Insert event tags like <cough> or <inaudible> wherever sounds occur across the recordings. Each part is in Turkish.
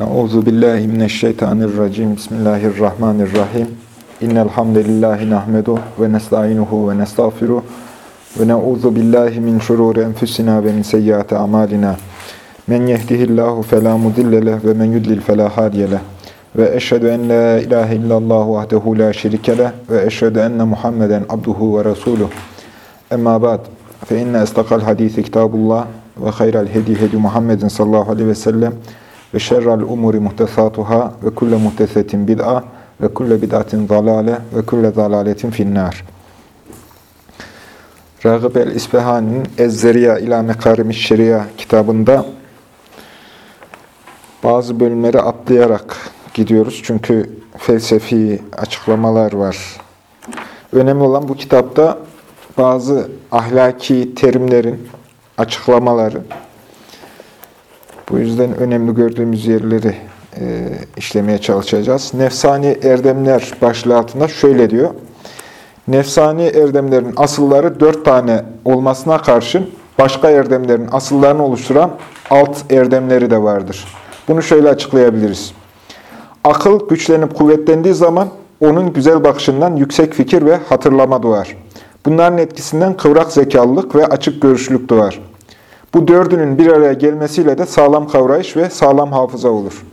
Euzu billahi mineşşeytanirracim. Bismillahirrahmanirrahim. İnnel hamdelellahi nahmedu ve nestainuhu ve nestağfiruh ve na'uzu billahi min şururi enfusina ve min seyyiati amalina. Men yehdihillahu fela mudille ve men yudlil fela hadiye. Ve eşhedü en la ilahe illallah vahdehu la şerike ve eşhedü enne Muhammeden abduhu ve resuluh. Emma ba'd. Fe inne istakal hadisi kitabullah ve hayral hedi hedi Muhammedin sallallahu aleyhi ve sellem ve şerrel umuri muhtesatuhâ ve kulle muhtesetin bid'a ve kulle bid'atin zalale ve kulle zalaletin finnâr. Ragıp el-İsbehani'nin Ezzeriya ila Mekarimi Şeria kitabında bazı bölümleri atlayarak gidiyoruz. Çünkü felsefi açıklamalar var. Önemli olan bu kitapta bazı ahlaki terimlerin açıklamaları, bu yüzden önemli gördüğümüz yerleri e, işlemeye çalışacağız. Nefsani erdemler başlığı altında şöyle diyor. Nefsani erdemlerin asılları dört tane olmasına karşın başka erdemlerin asıllarını oluşturan alt erdemleri de vardır. Bunu şöyle açıklayabiliriz. Akıl güçlenip kuvvetlendiği zaman onun güzel bakışından yüksek fikir ve hatırlama doğar. Bunların etkisinden kıvrak zekalılık ve açık görüşlülük doğar. Bu dördünün bir araya gelmesiyle de sağlam kavrayış ve sağlam hafıza olur.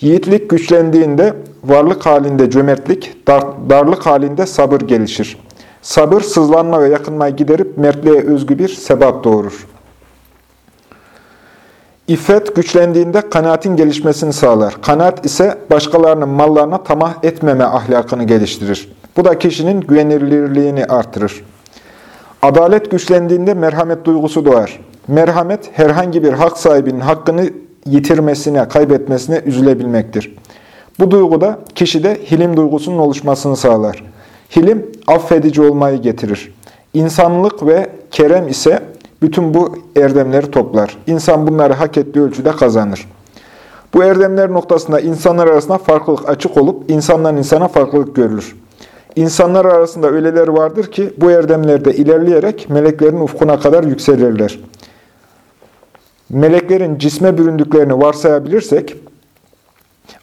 Yiğitlik güçlendiğinde varlık halinde cömertlik, dar, darlık halinde sabır gelişir. Sabır sızlanma ve yakınmayı giderip mertliğe özgü bir sebat doğurur. İffet güçlendiğinde kanaatin gelişmesini sağlar. Kanaat ise başkalarının mallarına tamah etmeme ahlakını geliştirir. Bu da kişinin güvenilirliğini artırır. Adalet güçlendiğinde merhamet duygusu doğar. Merhamet, herhangi bir hak sahibinin hakkını yitirmesine, kaybetmesine üzülebilmektir. Bu duygu da kişide hilim duygusunun oluşmasını sağlar. Hilim, affedici olmayı getirir. İnsanlık ve kerem ise bütün bu erdemleri toplar. İnsan bunları hak ettiği ölçüde kazanır. Bu erdemler noktasında insanlar arasında farklılık açık olup insandan insana farklılık görülür. İnsanlar arasında öyleler vardır ki bu erdemlerde ilerleyerek meleklerin ufkuna kadar yükselirler. Meleklerin cisme büründüklerini varsayabilirsek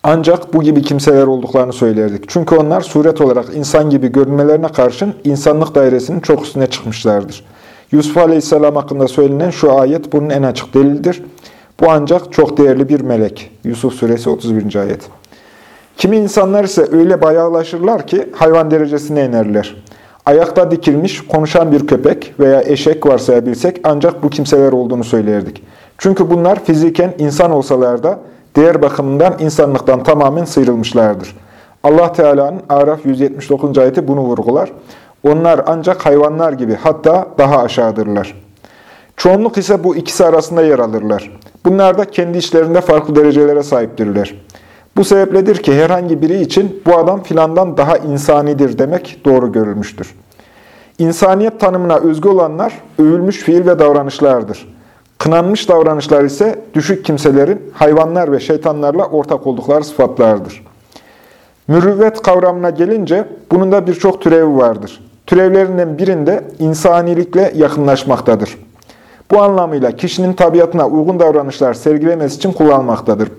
ancak bu gibi kimseler olduklarını söylerdik. Çünkü onlar suret olarak insan gibi görünmelerine karşın insanlık dairesinin çok üstüne çıkmışlardır. Yusuf Aleyhisselam hakkında söylenen şu ayet bunun en açık delildir. Bu ancak çok değerli bir melek. Yusuf Suresi 31. ayet. Kimi insanlar ise öyle bayağılaşırlar ki hayvan derecesine inerler. Ayakta dikilmiş, konuşan bir köpek veya eşek varsayabilsek ancak bu kimseler olduğunu söylerdik. Çünkü bunlar fiziken insan olsalar da değer bakımından insanlıktan tamamen sıyrılmışlardır. Allah Teala'nın Araf 179. ayeti bunu vurgular. Onlar ancak hayvanlar gibi hatta daha aşağıdırlar. Çoğunluk ise bu ikisi arasında yer alırlar. Bunlar da kendi işlerinde farklı derecelere sahiptirler. Bu sebepledir ki herhangi biri için bu adam filandan daha insanidir demek doğru görülmüştür. İnsaniyet tanımına özgü olanlar övülmüş fiil ve davranışlardır. Kınanmış davranışlar ise düşük kimselerin hayvanlar ve şeytanlarla ortak oldukları sıfatlardır. Mürüvvet kavramına gelince bunun da birçok türevi vardır. Türevlerinden birinde insanilikle yakınlaşmaktadır. Bu anlamıyla kişinin tabiatına uygun davranışlar sergilemesi için kullanmaktadır.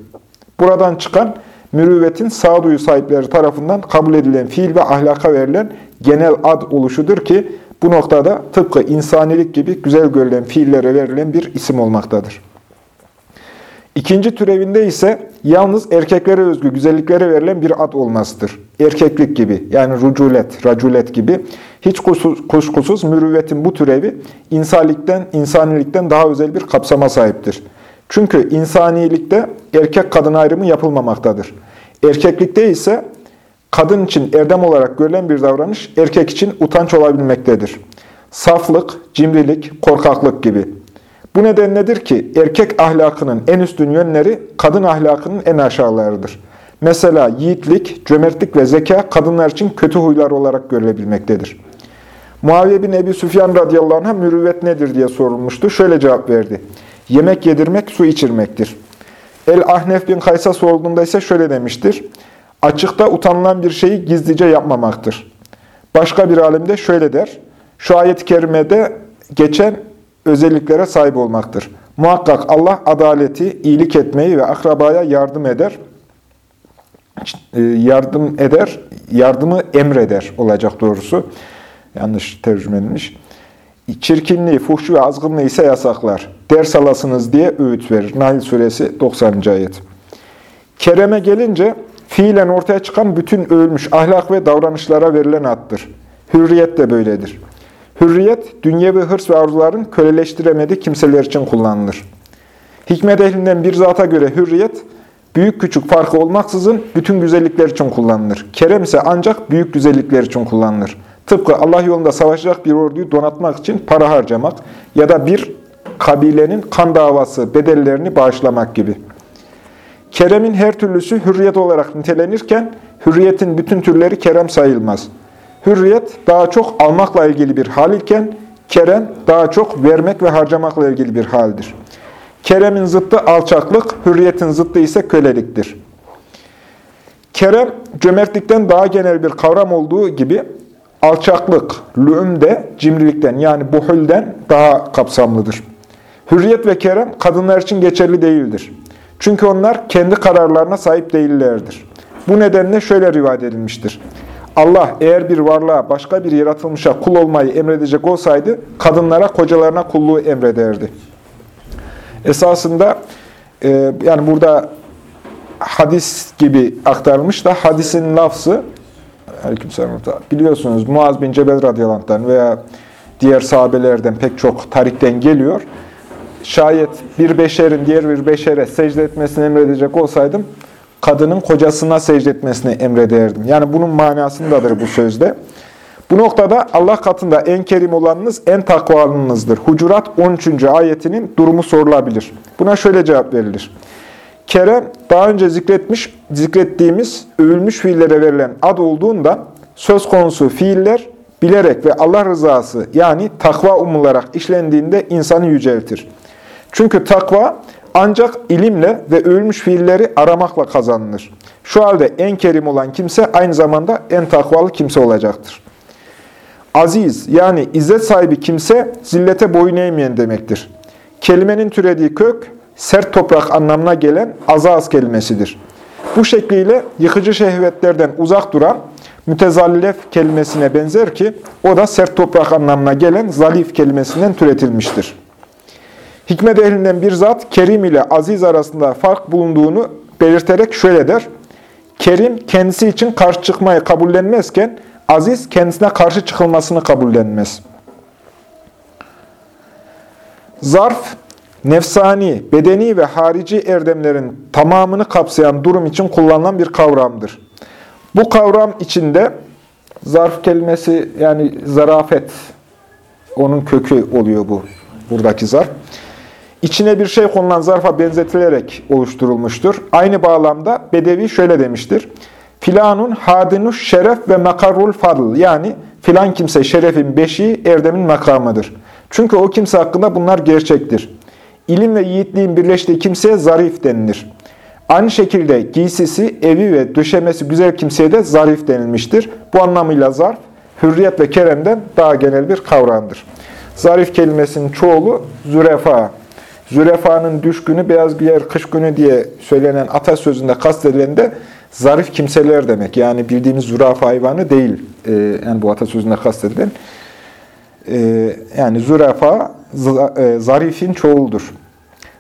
Buradan çıkan mürüvvetin sağduyu sahipleri tarafından kabul edilen fiil ve ahlaka verilen genel ad oluşudur ki bu noktada tıpkı insanilik gibi güzel görülen fiillere verilen bir isim olmaktadır. İkinci türevinde ise yalnız erkeklere özgü güzelliklere verilen bir ad olmasıdır. Erkeklik gibi yani ruculet, raculet gibi hiç kuşkusuz mürüvvetin bu türevi insanilikten, insanilikten daha özel bir kapsama sahiptir. Çünkü insanilikte erkek kadın ayrımı yapılmamaktadır. Erkeklikte ise kadın için erdem olarak görülen bir davranış erkek için utanç olabilmektedir. Saflık, cimrilik, korkaklık gibi. Bu neden nedir ki erkek ahlakının en üstün yönleri kadın ahlakının en aşağılarıdır. Mesela yiğitlik, cömertlik ve zeka kadınlar için kötü huylar olarak görülebilmektedir. Muaviye bin Ebi Süfyan radıyallahu anh'a mürüvvet nedir diye sorulmuştu. Şöyle cevap verdi. Yemek yedirmek, su içirmektir. El-Ahnef bin Kays'a sorulduğunda ise şöyle demiştir. Açıkta utanılan bir şeyi gizlice yapmamaktır. Başka bir alimde şöyle der. Şu ayet-i kerimede geçen özelliklere sahip olmaktır. Muhakkak Allah adaleti, iyilik etmeyi ve akrabaya yardım eder. E, yardım eder, yardımı emreder olacak doğrusu. Yanlış tercüme edilmiş. Çirkinliği, fuhşu ve azgınlığı ise yasaklar. Ders alasınız diye öğüt verir. Nail suresi 90. ayet. Kereme gelince fiilen ortaya çıkan bütün ölmüş ahlak ve davranışlara verilen addır. Hürriyet de böyledir. Hürriyet, dünyevi hırs ve arzuların köleleştiremediği kimseler için kullanılır. Hikmet ehlinden bir zata göre hürriyet, büyük küçük farkı olmaksızın bütün güzellikler için kullanılır. Kerem ise ancak büyük güzellikler için kullanılır. Tıpkı Allah yolunda savaşacak bir orduyu donatmak için para harcamak ya da bir kabilenin kan davası bedellerini bağışlamak gibi. Keremin her türlüsü hürriyet olarak nitelenirken, hürriyetin bütün türleri kerem sayılmaz. Hürriyet daha çok almakla ilgili bir hal iken, kerem daha çok vermek ve harcamakla ilgili bir haldir. Keremin zıttı alçaklık, hürriyetin zıttı ise köleliktir. Kerem, cömertlikten daha genel bir kavram olduğu gibi, alçaklık, lüğüm de cimrilikten yani buhulden daha kapsamlıdır. Hürriyet ve kerem kadınlar için geçerli değildir. Çünkü onlar kendi kararlarına sahip değillerdir. Bu nedenle şöyle rivayet edilmiştir. Allah eğer bir varlığa başka bir yaratılmışa kul olmayı emredecek olsaydı, kadınlara kocalarına kulluğu emrederdi. Esasında e, yani burada hadis gibi aktarılmış da hadisin lafzı. Biliyorsunuz Muaz bin Cebel radıyallahu veya diğer sahabelerden pek çok tarikten geliyor. Şayet bir beşerin diğer bir beşere secde etmesini emredecek olsaydım, kadının kocasına secde etmesini emrederdim. Yani bunun manasındadır bu sözde. Bu noktada Allah katında en kerim olanınız en takvalınızdır. Hucurat 13. ayetinin durumu sorulabilir. Buna şöyle cevap verilir. Kerem daha önce zikretmiş, zikrettiğimiz övülmüş fiillere verilen ad olduğunda söz konusu fiiller bilerek ve Allah rızası yani takva umularak işlendiğinde insanı yüceltir. Çünkü takva ancak ilimle ve övülmüş fiilleri aramakla kazanılır. Şu halde en kerim olan kimse aynı zamanda en takvalı kimse olacaktır. Aziz yani izzet sahibi kimse zillete boyun eğmeyen demektir. Kelimenin türediği kök sert toprak anlamına gelen azaz kelimesidir. Bu şekliyle yıkıcı şehvetlerden uzak duran mütezallef kelimesine benzer ki o da sert toprak anlamına gelen zalif kelimesinden türetilmiştir. Hikmet ehlinden bir zat kerim ile aziz arasında fark bulunduğunu belirterek şöyle der. Kerim kendisi için karşı çıkmayı kabullenmezken aziz kendisine karşı çıkılmasını kabullenmez. Zarf nefsani, bedeni ve harici erdemlerin tamamını kapsayan durum için kullanılan bir kavramdır. Bu kavram içinde zarf kelimesi yani zarafet, onun kökü oluyor bu, buradaki zarf. İçine bir şey konulan zarfa benzetilerek oluşturulmuştur. Aynı bağlamda Bedevi şöyle demiştir. Filanun hadinuş şeref ve makarul fadl yani filan kimse şerefin beşiği erdemin makamıdır. Çünkü o kimse hakkında bunlar gerçektir. İlim ve yiğitliğin birleştiği kimseye zarif denilir. Aynı şekilde giysisi, evi ve döşemesi güzel kimseye de zarif denilmiştir. Bu anlamıyla zarf, hürriyet ve keremden daha genel bir kavramdır. Zarif kelimesinin çoğulu zürefa. Zürefa'nın düş günü, beyaz giyer kış günü diye söylenen atasözünde kastedilen de zarif kimseler demek. Yani bildiğimiz zürafa hayvanı değil. Ee, yani bu atasözünde kastedilen. Ee, yani zürafa e, zarifin çoğuldur.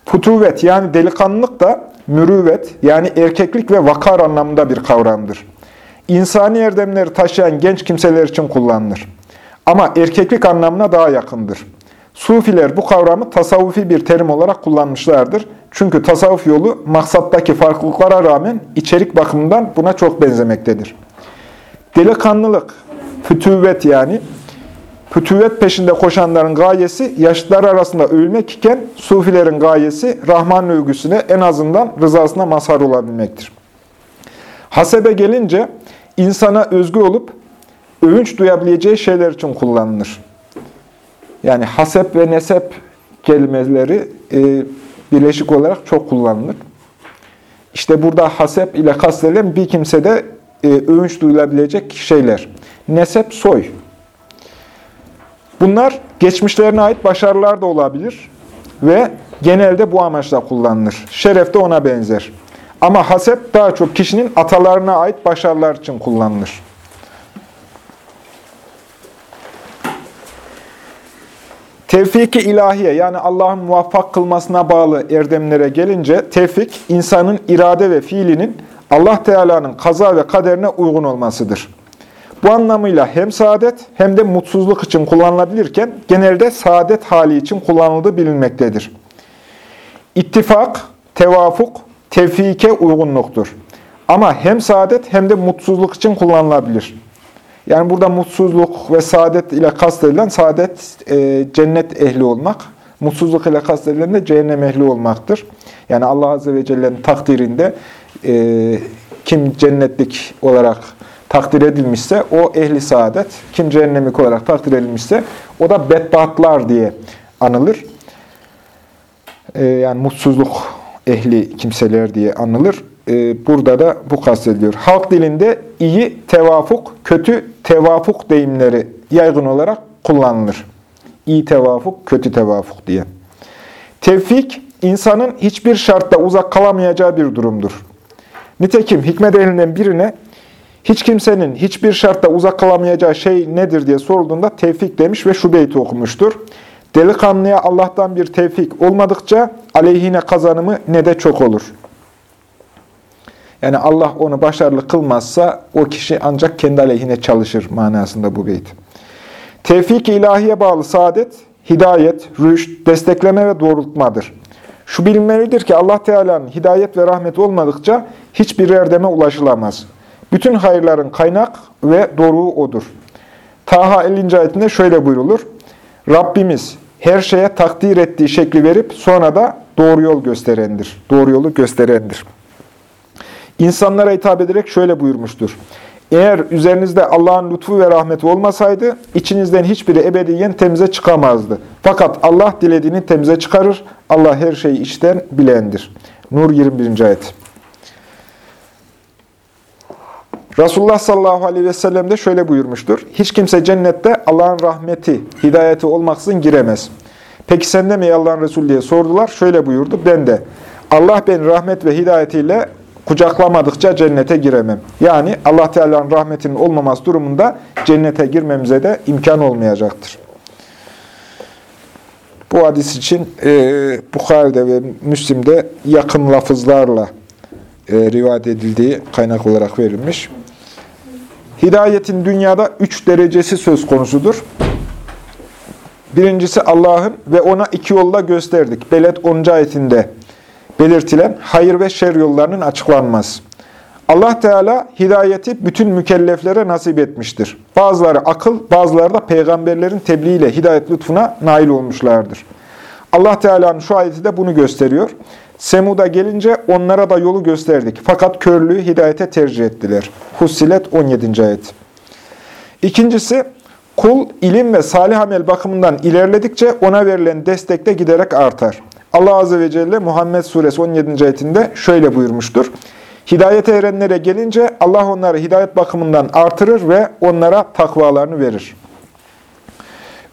Futuvet yani delikanlılık da mürüvvet yani erkeklik ve vakar anlamında bir kavramdır. İnsani erdemleri taşıyan genç kimseler için kullanılır. Ama erkeklik anlamına daha yakındır. Sufiler bu kavramı tasavvufi bir terim olarak kullanmışlardır. Çünkü tasavvuf yolu maksattaki farklılıklara rağmen içerik bakımından buna çok benzemektedir. Delikanlılık, fütüvvet yani Fütüvvet peşinde koşanların gayesi yaşlılar arasında övülmek iken sufilerin gayesi Rahman övgüsüne en azından rızasına mazhar olabilmektir. Hasebe gelince insana özgü olup övünç duyabileceği şeyler için kullanılır. Yani hasep ve nesep kelimeleri e, birleşik olarak çok kullanılır. İşte burada hasep ile kastedilen bir kimsede e, övünç duyulabilecek şeyler. Nesep soy. Bunlar geçmişlerine ait başarılar da olabilir ve genelde bu amaçla kullanılır. Şeref de ona benzer. Ama hasep daha çok kişinin atalarına ait başarılar için kullanılır. Tevfik-i ilahiye yani Allah'ın muvaffak kılmasına bağlı erdemlere gelince tevfik insanın irade ve fiilinin Allah Teala'nın kaza ve kaderine uygun olmasıdır. Bu anlamıyla hem saadet hem de mutsuzluk için kullanılabilirken genelde saadet hali için kullanıldığı bilinmektedir. İttifak, tevafuk, tevfike uygunluktur. Ama hem saadet hem de mutsuzluk için kullanılabilir. Yani burada mutsuzluk ve saadet ile kastedilen saadet e, cennet ehli olmak, mutsuzluk ile kastedilen de cehennem ehli olmaktır. Yani Allah Azze ve Celle'nin takdirinde e, kim cennetlik olarak takdir edilmişse o ehli saadet, kim cehennemlik olarak takdir edilmişse o da bedbahtlar diye anılır. E, yani mutsuzluk ehli kimseler diye anılır. E, burada da bu kastediliyor. Halk dilinde iyi tevafuk, kötü tevafuk deyimleri yaygın olarak kullanılır. İyi tevafuk, kötü tevafuk diye. Tevfik, insanın hiçbir şartta uzak kalamayacağı bir durumdur. Nitekim hikmet ehlinden birine hiç kimsenin hiçbir şartta uzak kalamayacağı şey nedir diye sorulduğunda tevfik demiş ve şu beyti okumuştur. Delikanlıya Allah'tan bir tevfik olmadıkça aleyhine kazanımı ne de çok olur. Yani Allah onu başarılı kılmazsa o kişi ancak kendi aleyhine çalışır manasında bu beyt. Tevfik ilahiye bağlı saadet, hidayet, rüşt, destekleme ve doğrultmadır. Şu bilinmelidir ki Allah Teala'nın hidayet ve rahmet olmadıkça hiçbir erdeme ulaşılamaz. Bütün hayırların kaynak ve doruğu O'dur. Taha 50. ayetinde şöyle buyrulur. Rabbimiz her şeye takdir ettiği şekli verip sonra da doğru yol gösterendir. Doğru yolu gösterendir. İnsanlara hitap ederek şöyle buyurmuştur. Eğer üzerinizde Allah'ın lütfu ve rahmeti olmasaydı, içinizden hiçbiri ebediyen temize çıkamazdı. Fakat Allah dilediğini temize çıkarır. Allah her şeyi içten bilendir. Nur 21. ayet. Resulullah sallallahu aleyhi ve sellem de şöyle buyurmuştur. Hiç kimse cennette Allah'ın rahmeti, hidayeti olmaksızın giremez. Peki sen de mi Allah'ın Resulü diye sordular. Şöyle buyurdu. Ben de Allah beni rahmet ve hidayetiyle kucaklamadıkça cennete giremem. Yani Allah Teala'nın rahmetinin olmaması durumunda cennete girmemize de imkan olmayacaktır. Bu hadis için e, Bukhari'de ve Müslim'de yakın lafızlarla e, rivayet edildiği kaynak olarak verilmiş. Hidayetin dünyada üç derecesi söz konusudur. Birincisi Allah'ın ve ona iki yolla gösterdik. Beled 10. ayetinde belirtilen hayır ve şer yollarının açıklanması. Allah Teala hidayeti bütün mükelleflere nasip etmiştir. Bazıları akıl, bazıları da peygamberlerin tebliğiyle hidayet lütfuna nail olmuşlardır. Allah Teala'nın şu ayeti de bunu gösteriyor. Semud'a gelince onlara da yolu gösterdik. Fakat körlüğü hidayete tercih ettiler. Hussilet 17. ayet. İkincisi, kul ilim ve salih amel bakımından ilerledikçe ona verilen destek de giderek artar. Allah Azze ve Celle Muhammed Suresi 17. ayetinde şöyle buyurmuştur. Hidayete erenlere gelince Allah onları hidayet bakımından artırır ve onlara takvalarını verir.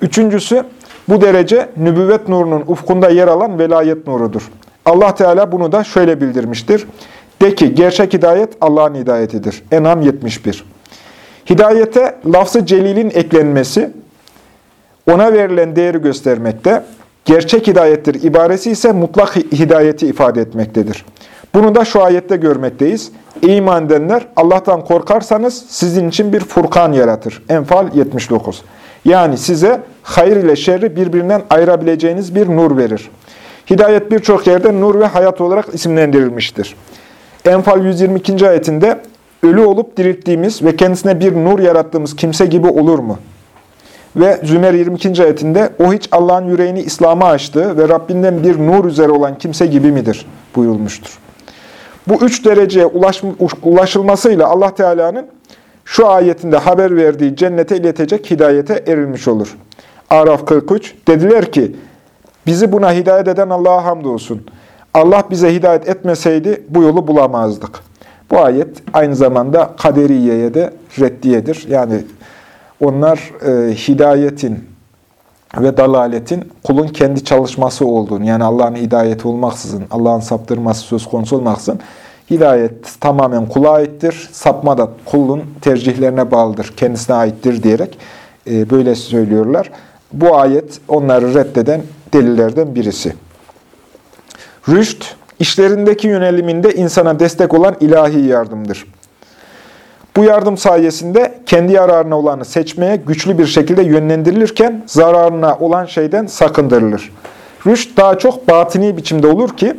Üçüncüsü, bu derece nübüvvet nurunun ufkunda yer alan velayet nurudur. Allah Teala bunu da şöyle bildirmiştir. De ki gerçek hidayet Allah'ın hidayetidir. Enam 71. Hidayete lafzı celilin eklenmesi, ona verilen değeri göstermekte, gerçek hidayettir ibaresi ise mutlak hidayeti ifade etmektedir. Bunu da şu ayette görmekteyiz. Ey iman edenler, Allah'tan korkarsanız sizin için bir furkan yaratır. Enfal 79. Yani size hayır ile şerri birbirinden ayırabileceğiniz bir nur verir. Hidayet birçok yerde nur ve hayat olarak isimlendirilmiştir. Enfal 122. ayetinde ölü olup dirilttiğimiz ve kendisine bir nur yarattığımız kimse gibi olur mu? Ve Zümer 22. ayetinde o hiç Allah'ın yüreğini İslam'a açtığı ve Rabbinden bir nur üzere olan kimse gibi midir? buyurulmuştur. Bu üç dereceye ulaşılmasıyla Allah Teala'nın şu ayetinde haber verdiği cennete iletecek hidayete erilmiş olur. Araf 43 dediler ki bizi buna hidayet eden Allah'a hamdolsun. Allah bize hidayet etmeseydi bu yolu bulamazdık. Bu ayet aynı zamanda kaderiyeye de reddiyedir. Yani onlar e, hidayetin ve dalaletin kulun kendi çalışması olduğunu, yani Allah'ın hidayeti olmaksızın, Allah'ın saptırması söz konusu olmaksızın, hidayet tamamen kula aittir, sapma da kulun tercihlerine bağlıdır, kendisine aittir diyerek e, böyle söylüyorlar. Bu ayet onları reddeden delillerden birisi. Rüşt, işlerindeki yöneliminde insana destek olan ilahi yardımdır. Bu yardım sayesinde kendi yararına olanı seçmeye güçlü bir şekilde yönlendirilirken zararına olan şeyden sakındırılır. Rüşt daha çok batini biçimde olur ki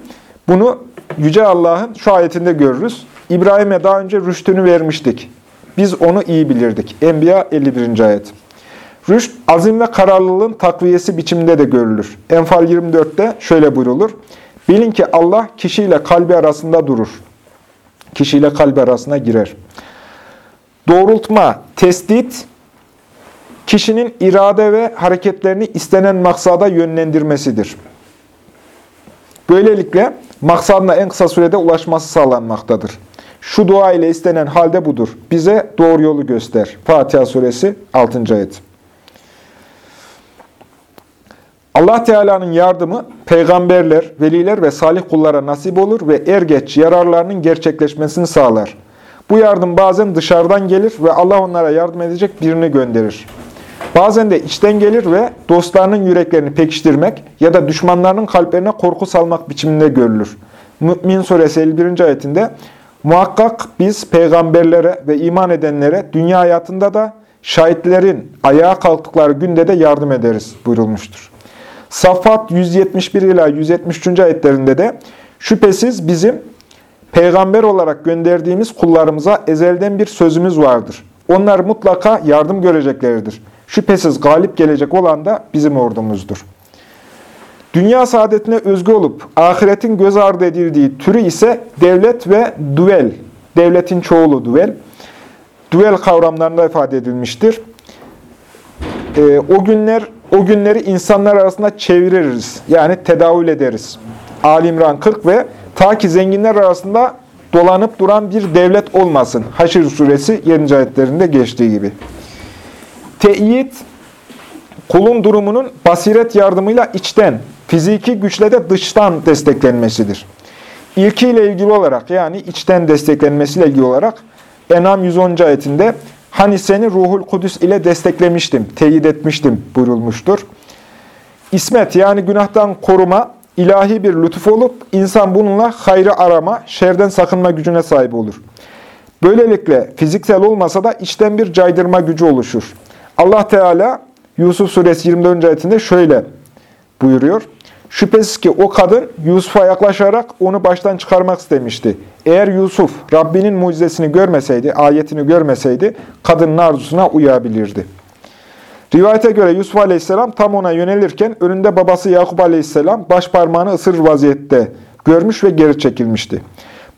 bunu Yüce Allah'ın şu ayetinde görürüz. İbrahim'e daha önce rüştünü vermiştik. Biz onu iyi bilirdik. Enbiya 51. ayet. Rüşt, azim ve kararlılığın takviyesi biçiminde de görülür. Enfal 24'te şöyle buyrulur. Bilin ki Allah kişiyle kalbi arasında durur. Kişiyle kalbi arasına girer. Doğrultma, tesdit, kişinin irade ve hareketlerini istenen maksada yönlendirmesidir. Böylelikle maksadına en kısa sürede ulaşması sağlanmaktadır. Şu dua ile istenen halde budur. Bize doğru yolu göster. Fatiha suresi 6. ayet. Allah Teala'nın yardımı peygamberler, veliler ve salih kullara nasip olur ve er geç yararlarının gerçekleşmesini sağlar. Bu yardım bazen dışarıdan gelir ve Allah onlara yardım edecek birini gönderir. Bazen de içten gelir ve dostlarının yüreklerini pekiştirmek ya da düşmanlarının kalplerine korku salmak biçiminde görülür. Mü'min suresi 51. ayetinde Muhakkak biz peygamberlere ve iman edenlere dünya hayatında da şahitlerin ayağa kalktıkları günde de yardım ederiz buyurulmuştur. Safat 171 ila 173. ayetlerinde de şüphesiz bizim peygamber olarak gönderdiğimiz kullarımıza ezelden bir sözümüz vardır. Onlar mutlaka yardım göreceklerdir. Şüphesiz galip gelecek olan da bizim ordumuzdur. Dünya saadetine özgü olup ahiretin göz ardı edildiği türü ise devlet ve duel, devletin çoğulu duel, duel kavramlarında ifade edilmiştir. Ee, o günler o günleri insanlar arasında çeviririz. Yani tedavül ederiz. Ali İmran 40 ve ta ki zenginler arasında dolanıp duran bir devlet olmasın. Haşr suresi 7. ayetlerinde geçtiği gibi. Teyit, kulun durumunun basiret yardımıyla içten, fiziki güçle de dıştan desteklenmesidir. İlkiyle ilgili olarak yani içten desteklenmesiyle ilgili olarak Enam 110. ayetinde Hani seni ruhul kudüs ile desteklemiştim, teyit etmiştim buyurulmuştur. İsmet yani günahtan koruma ilahi bir lütuf olup insan bununla hayrı arama, şerden sakınma gücüne sahip olur. Böylelikle fiziksel olmasa da içten bir caydırma gücü oluşur. Allah Teala Yusuf suresi 24. ayetinde şöyle buyuruyor. Şüphesiz ki o kadın Yusuf'a yaklaşarak onu baştan çıkarmak istemişti. Eğer Yusuf Rabbinin mucizesini görmeseydi, ayetini görmeseydi kadının arzusuna uyabilirdi. Rivayete göre Yusuf Aleyhisselam tam ona yönelirken önünde babası Yakup Aleyhisselam baş parmağını ısırır vaziyette görmüş ve geri çekilmişti.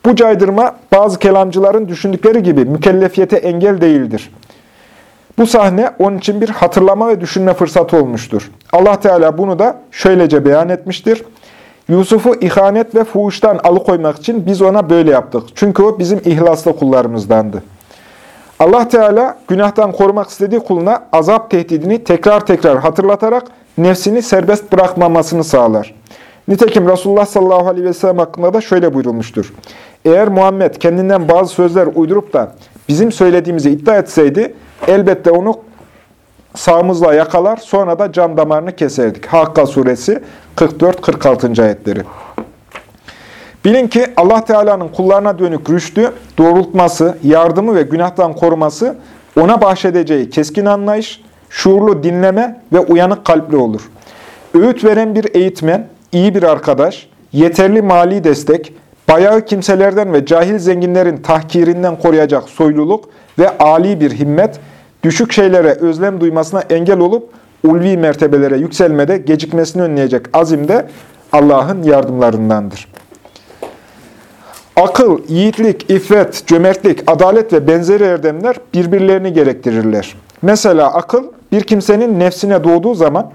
Bu caydırma bazı kelamcıların düşündükleri gibi mükellefiyete engel değildir. Bu sahne onun için bir hatırlama ve düşünme fırsatı olmuştur. Allah Teala bunu da şöylece beyan etmiştir. Yusuf'u ihanet ve fuhuştan alıkoymak için biz ona böyle yaptık. Çünkü o bizim ihlaslı kullarımızdandı. Allah Teala günahtan korumak istediği kuluna azap tehdidini tekrar tekrar hatırlatarak nefsini serbest bırakmamasını sağlar. Nitekim Resulullah sallallahu aleyhi ve sellem hakkında da şöyle buyurulmuştur. Eğer Muhammed kendinden bazı sözler uydurup da bizim söylediğimizi iddia etseydi, elbette onu sağımızla yakalar, sonra da can damarını keserdik. Hakka suresi 44-46. ayetleri. Bilin ki Allah Teala'nın kullarına dönük rüştü, doğrultması, yardımı ve günahtan koruması ona bahşedeceği keskin anlayış, şuurlu dinleme ve uyanık kalpli olur. Öğüt veren bir eğitmen, iyi bir arkadaş, yeterli mali destek, bayağı kimselerden ve cahil zenginlerin tahkirinden koruyacak soyluluk ve âli bir himmet, düşük şeylere özlem duymasına engel olup ulvi mertebelere yükselmede gecikmesini önleyecek azim de Allah'ın yardımlarındandır. Akıl, yiğitlik, iffet, cömertlik, adalet ve benzeri erdemler birbirlerini gerektirirler. Mesela akıl bir kimsenin nefsine doğduğu zaman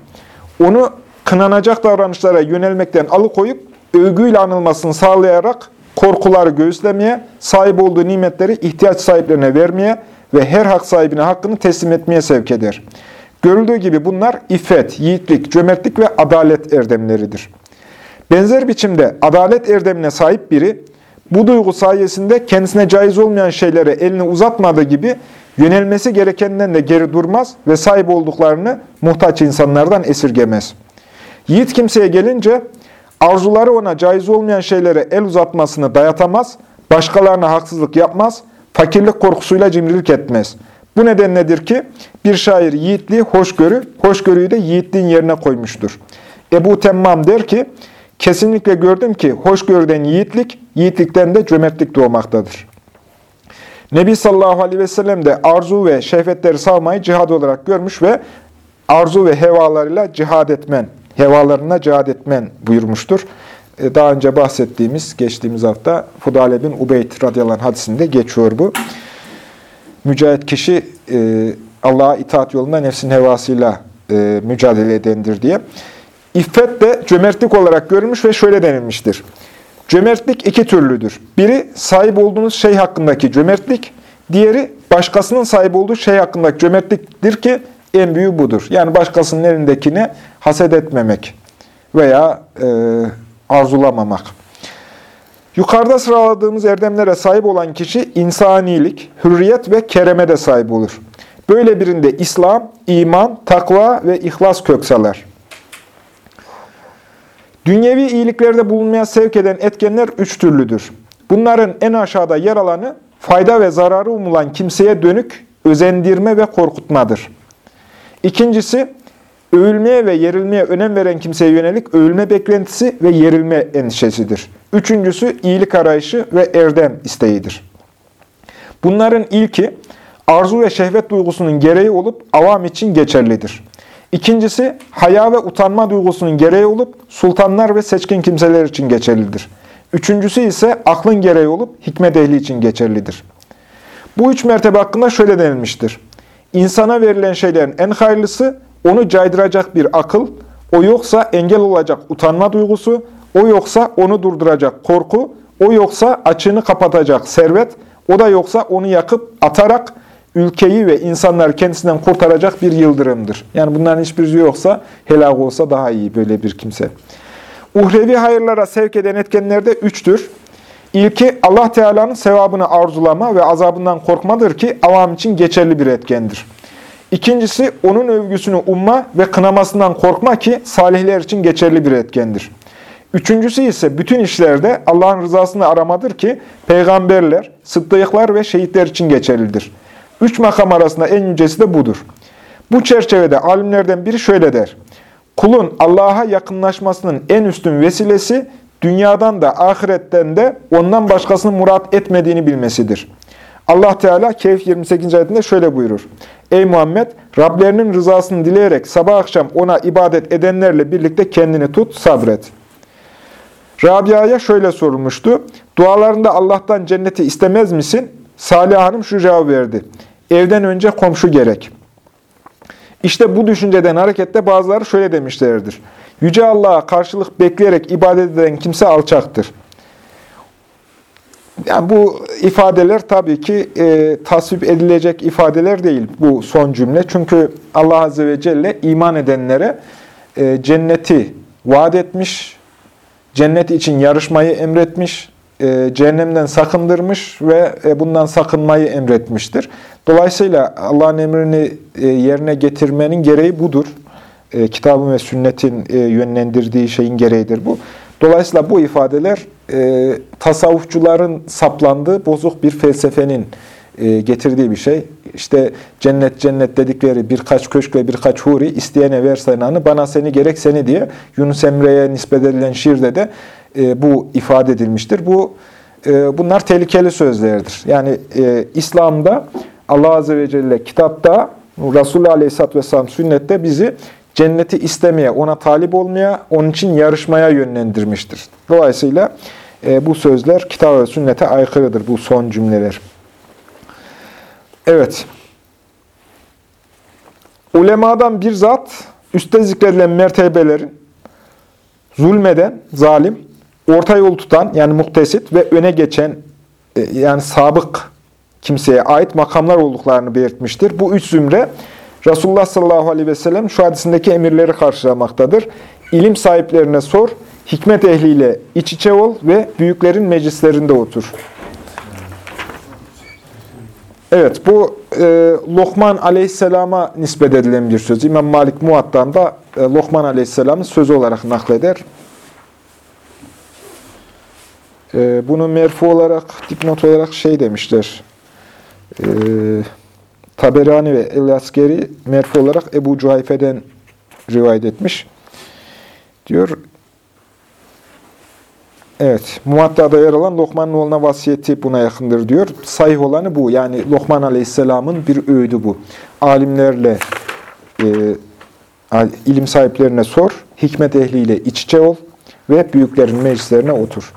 onu kınanacak davranışlara yönelmekten alıkoyup övgüyle anılmasını sağlayarak korkuları göğüslemeye, sahip olduğu nimetleri ihtiyaç sahiplerine vermeye ve her hak sahibine hakkını teslim etmeye sevk eder. Görüldüğü gibi bunlar iffet, yiğitlik, cömertlik ve adalet erdemleridir. Benzer biçimde adalet erdemine sahip biri, bu duygu sayesinde kendisine caiz olmayan şeylere elini uzatmadığı gibi yönelmesi gerekenden de geri durmaz ve sahip olduklarını muhtaç insanlardan esirgemez. Yiğit kimseye gelince arzuları ona caiz olmayan şeylere el uzatmasını dayatamaz, başkalarına haksızlık yapmaz, fakirlik korkusuyla cimrilik etmez. Bu nedenledir ki bir şair yiğitliği hoşgörü, hoşgörüyü de yiğitliğin yerine koymuştur. Ebu Temmam der ki, kesinlikle gördüm ki hoşgörüden yiğitlik, yiğitlikten de cömertlik doğmaktadır. Nebi sallallahu aleyhi ve sellem de arzu ve şehvetleri savmayı cihad olarak görmüş ve arzu ve hevalarıyla cihad etmen, hevalarına cihad etmen buyurmuştur. E, daha önce bahsettiğimiz, geçtiğimiz hafta Fudale bin Ubeyd radıyallahu anh hadisinde geçiyor bu. Mücahit kişi e, Allah'a itaat yolunda nefsin hevasıyla e, mücadele edendir diye. İffet de cömertlik olarak görülmüş ve şöyle denilmiştir. Cömertlik iki türlüdür. Biri sahip olduğunuz şey hakkındaki cömertlik, diğeri başkasının sahip olduğu şey hakkındaki cömertliktir ki en büyüğü budur. Yani başkasının elindekini haset etmemek veya e, arzulamamak. Yukarıda sıraladığımız erdemlere sahip olan kişi insanilik, hürriyet ve kereme de sahip olur. Böyle birinde İslam, iman, takva ve ihlas kök salar. Dünyevi iyiliklerde bulunmaya sevk eden etkenler üç türlüdür. Bunların en aşağıda yer alanı fayda ve zararı umulan kimseye dönük özendirme ve korkutmadır. İkincisi, övülmeye ve yerilmeye önem veren kimseye yönelik övülme beklentisi ve yerilme endişesidir. Üçüncüsü, iyilik arayışı ve erdem isteğidir. Bunların ilki, arzu ve şehvet duygusunun gereği olup avam için geçerlidir. İkincisi, haya ve utanma duygusunun gereği olup sultanlar ve seçkin kimseler için geçerlidir. Üçüncüsü ise aklın gereği olup hikmet ehli için geçerlidir. Bu üç mertebe hakkında şöyle denilmiştir. İnsana verilen şeylerin en hayırlısı, onu caydıracak bir akıl, o yoksa engel olacak utanma duygusu, o yoksa onu durduracak korku, o yoksa açığını kapatacak servet, o da yoksa onu yakıp atarak ülkeyi ve insanları kendisinden kurtaracak bir yıldırımdır. Yani bunların hiçbiri yoksa helak olsa daha iyi böyle bir kimse. Uhrevi hayırlara sevk eden etkenler de üçtür. İlki Allah Teala'nın sevabını arzulama ve azabından korkmadır ki avam için geçerli bir etkendir. İkincisi onun övgüsünü umma ve kınamasından korkma ki salihler için geçerli bir etkendir. Üçüncüsü ise bütün işlerde Allah'ın rızasını aramadır ki peygamberler, sıddıklar ve şehitler için geçerlidir. Üç makam arasında en yücesi de budur. Bu çerçevede alimlerden biri şöyle der. Kulun Allah'a yakınlaşmasının en üstün vesilesi dünyadan da ahiretten de ondan başkasını murat etmediğini bilmesidir. Allah Teala Kehf 28. ayetinde şöyle buyurur. Ey Muhammed! Rablerinin rızasını dileyerek sabah akşam ona ibadet edenlerle birlikte kendini tut, sabret. Rabia'ya şöyle sorulmuştu. Dualarında Allah'tan cenneti istemez misin? Salih Hanım şu cevap verdi. Evden önce komşu gerek. İşte bu düşünceden hareketle bazıları şöyle demişlerdir. Yüce Allah'a karşılık bekleyerek ibadet eden kimse alçaktır. Yani bu ifadeler tabii ki e, tasvip edilecek ifadeler değil bu son cümle. Çünkü Allah Azze ve Celle iman edenlere e, cenneti vaat etmiş, cennet için yarışmayı emretmiş, e, cehennemden sakındırmış ve e, bundan sakınmayı emretmiştir. Dolayısıyla Allah'ın emrini e, yerine getirmenin gereği budur. Kitabın ve sünnetin yönlendirdiği şeyin gereğidir bu. Dolayısıyla bu ifadeler e, tasavvufçuların saplandığı bozuk bir felsefenin getirdiği bir şey. İşte cennet cennet dedikleri birkaç köşk ve birkaç huri isteyene versen anı bana seni gerek seni diye Yunus Emre'ye nispet edilen şiirde de e, bu ifade edilmiştir. Bu e, Bunlar tehlikeli sözlerdir. Yani e, İslam'da Allah Azze ve Celle kitapta Resulü Aleyhisselatü Vesselam sünnette bizi cenneti istemeye, ona talip olmaya, onun için yarışmaya yönlendirmiştir. Dolayısıyla e, bu sözler kitap ve sünnete aykırıdır bu son cümleler. Evet. Ulemadan bir zat üstte zikredilen mertebelerin zulmeden, zalim, orta yol tutan yani muktesit ve öne geçen e, yani sabık kimseye ait makamlar olduklarını belirtmiştir. Bu üç zümre Resulullah sallallahu aleyhi ve sellem şu hadisindeki emirleri karşılamaktadır. İlim sahiplerine sor, hikmet ehliyle iç içe ol ve büyüklerin meclislerinde otur. Evet, bu e, Lokman aleyhisselama nispet edilen bir söz. İmam Malik Muat'tan da e, Lokman aleyhisselamın sözü olarak nakleder. E, bunu merfu olarak, dipnot olarak şey demişler. E, Taberani ve El-Askeri merfu olarak Ebu Cuhayfe'den rivayet etmiş. Diyor, Evet, Muvatta'da yer alan Lokman'ın oğluna vasiyeti buna yakındır diyor. Sahih olanı bu. Yani Lokman Aleyhisselam'ın bir öğüdü bu. Alimlerle, e, ilim sahiplerine sor, hikmet ehliyle iç içe ol ve büyüklerin meclislerine otur.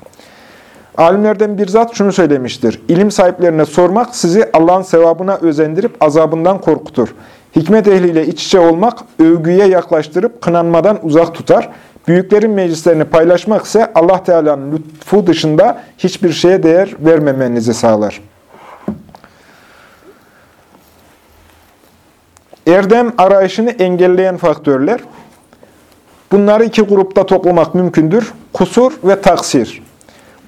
Alimlerden bir zat şunu söylemiştir. İlim sahiplerine sormak sizi Allah'ın sevabına özendirip azabından korkutur. Hikmet ehliyle iç içe olmak övgüye yaklaştırıp kınanmadan uzak tutar. Büyüklerin meclislerini paylaşmak ise Allah Teala'nın lütfu dışında hiçbir şeye değer vermemenizi sağlar. Erdem arayışını engelleyen faktörler. Bunları iki grupta toplamak mümkündür. Kusur ve taksir.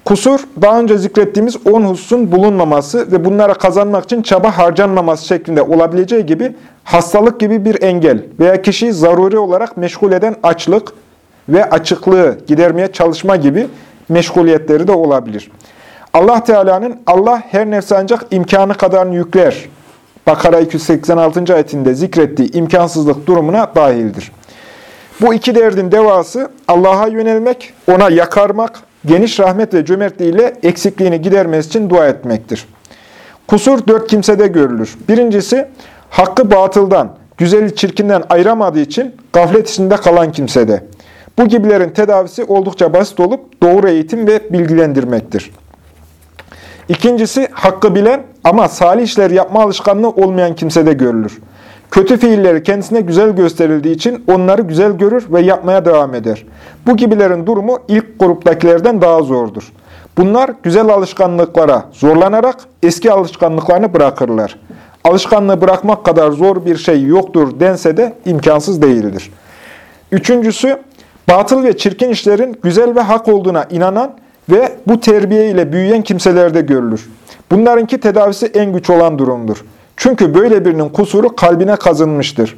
Kusur, daha önce zikrettiğimiz 10 hususun bulunmaması ve bunlara kazanmak için çaba harcanmaması şeklinde olabileceği gibi hastalık gibi bir engel veya kişiyi zaruri olarak meşgul eden açlık, ve açıklığı gidermeye çalışma gibi meşguliyetleri de olabilir. Allah Teala'nın Allah her nefse ancak imkanı kadarını yükler. Bakara 286. ayetinde zikrettiği imkansızlık durumuna dahildir. Bu iki derdin devası Allah'a yönelmek, ona yakarmak, geniş rahmet ve cömertliğiyle eksikliğini gidermesi için dua etmektir. Kusur dört kimsede görülür. Birincisi, hakkı batıldan, güzeli çirkinden ayıramadığı için gaflet içinde kalan kimsede. Bu gibilerin tedavisi oldukça basit olup doğru eğitim ve bilgilendirmektir. İkincisi, hakkı bilen ama salih işler yapma alışkanlığı olmayan kimsede görülür. Kötü fiilleri kendisine güzel gösterildiği için onları güzel görür ve yapmaya devam eder. Bu gibilerin durumu ilk gruptakilerden daha zordur. Bunlar güzel alışkanlıklara zorlanarak eski alışkanlıklarını bırakırlar. Alışkanlığı bırakmak kadar zor bir şey yoktur dense de imkansız değildir. Üçüncüsü, Batıl ve çirkin işlerin güzel ve hak olduğuna inanan ve bu terbiye ile büyüyen kimselerde görülür. Bunlarınki tedavisi en güç olan durumdur. Çünkü böyle birinin kusuru kalbine kazınmıştır.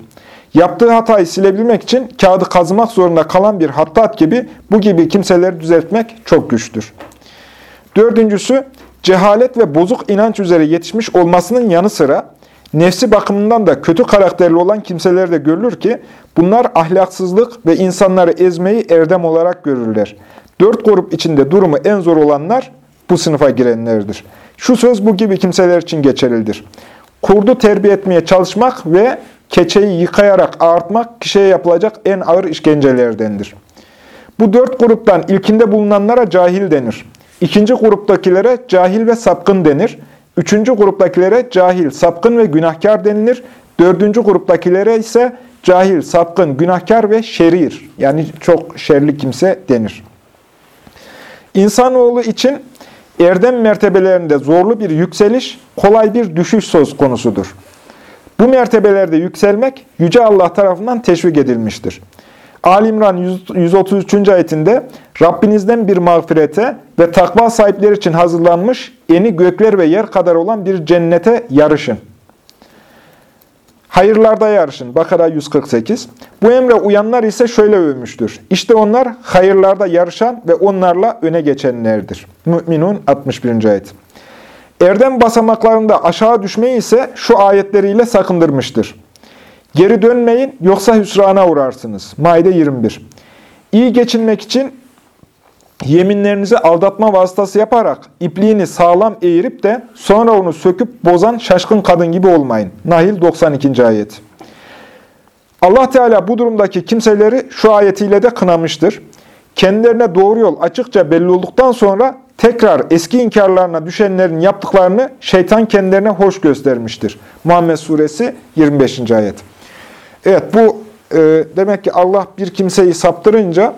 Yaptığı hatayı silebilmek için kağıdı kazımak zorunda kalan bir hattat gibi bu gibi kimseleri düzeltmek çok güçtür. Dördüncüsü, cehalet ve bozuk inanç üzere yetişmiş olmasının yanı sıra Nefsi bakımından da kötü karakterli olan kimseler de görülür ki bunlar ahlaksızlık ve insanları ezmeyi erdem olarak görürler. Dört grup içinde durumu en zor olanlar bu sınıfa girenlerdir. Şu söz bu gibi kimseler için geçerlidir. Kurdu terbiye etmeye çalışmak ve keçeyi yıkayarak ağartmak kişiye yapılacak en ağır işkencelerdendir. Bu dört gruptan ilkinde bulunanlara cahil denir. İkinci gruptakilere cahil ve sapkın denir. Üçüncü gruptakilere cahil, sapkın ve günahkar denilir. Dördüncü gruptakilere ise cahil, sapkın, günahkar ve şerir. Yani çok şerli kimse denir. İnsanoğlu için erdem mertebelerinde zorlu bir yükseliş, kolay bir düşüş söz konusudur. Bu mertebelerde yükselmek Yüce Allah tarafından teşvik edilmiştir. Alimran 133. ayetinde Rabbinizden bir mağfirete ve takva sahipleri için hazırlanmış eni gökler ve yer kadar olan bir cennete yarışın. Hayırlarda yarışın. Bakara 148. Bu emre uyanlar ise şöyle övmüştür. İşte onlar hayırlarda yarışan ve onlarla öne geçenlerdir. Mü'minun 61. ayet. Erdem basamaklarında aşağı düşmeyi ise şu ayetleriyle sakındırmıştır. Geri dönmeyin yoksa hüsrana uğrarsınız. Maide 21. İyi geçinmek için yeminlerinizi aldatma vasıtası yaparak ipliğini sağlam eğirip de sonra onu söküp bozan şaşkın kadın gibi olmayın. Nahil 92. ayet. Allah Teala bu durumdaki kimseleri şu ayetiyle de kınamıştır. Kendilerine doğru yol açıkça belli olduktan sonra tekrar eski inkarlarına düşenlerin yaptıklarını şeytan kendilerine hoş göstermiştir. Muhammed Suresi 25. ayet. Evet bu e, demek ki Allah bir kimseyi saptırınca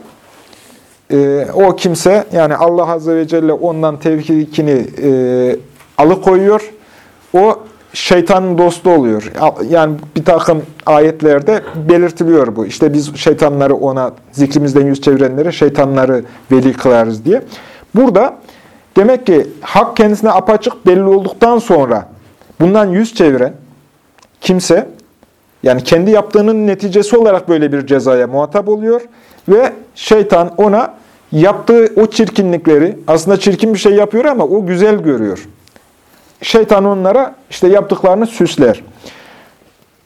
e, o kimse yani Allah Azze ve Celle ondan tevhidini e, alıkoyuyor. O şeytanın dostu oluyor. Yani bir takım ayetlerde belirtiliyor bu. İşte biz şeytanları ona, zikrimizden yüz çevirenlere şeytanları veli kılarız diye. Burada demek ki hak kendisine apaçık belli olduktan sonra bundan yüz çeviren kimse, yani kendi yaptığının neticesi olarak böyle bir cezaya muhatap oluyor ve şeytan ona yaptığı o çirkinlikleri, aslında çirkin bir şey yapıyor ama o güzel görüyor. Şeytan onlara işte yaptıklarını süsler.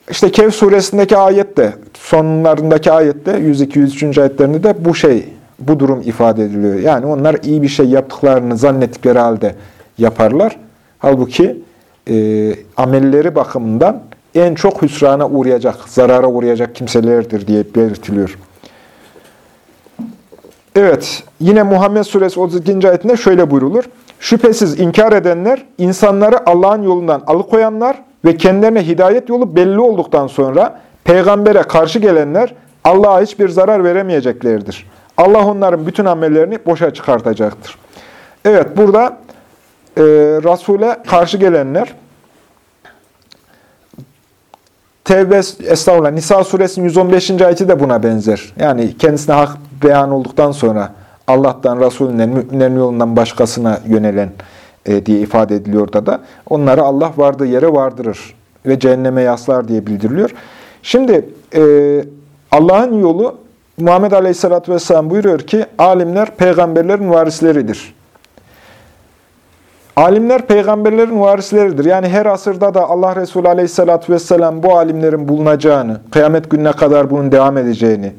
İşte Kehf suresindeki ayette, sonlarındaki ayette, 102-103. ayetlerinde de bu şey, bu durum ifade ediliyor. Yani onlar iyi bir şey yaptıklarını zannettikleri halde yaparlar. Halbuki e, amelleri bakımından en çok hüsrana uğrayacak, zarara uğrayacak kimselerdir diye belirtiliyor. Evet, yine Muhammed Suresi 32. ayetinde şöyle buyrulur. Şüphesiz inkar edenler, insanları Allah'ın yolundan alıkoyanlar ve kendilerine hidayet yolu belli olduktan sonra peygambere karşı gelenler Allah'a hiçbir zarar veremeyeceklerdir. Allah onların bütün amellerini boşa çıkartacaktır. Evet, burada e, Resul'e karşı gelenler, Tevbe, estağfurullah, Nisa suresinin 115. ayeti de buna benzer. Yani kendisine hak beyan olduktan sonra Allah'tan, Resulünden, müminlerin yolundan başkasına yönelen e, diye ifade ediliyor da da. Onları Allah vardığı yere vardırır ve cehenneme yaslar diye bildiriliyor. Şimdi e, Allah'ın yolu Muhammed Aleyhisselatü Vesselam buyuruyor ki alimler peygamberlerin varisleridir. Alimler peygamberlerin varisleridir. Yani her asırda da Allah Resulü Aleyhisselatü Vesselam bu alimlerin bulunacağını, kıyamet gününe kadar bunun devam edeceğini,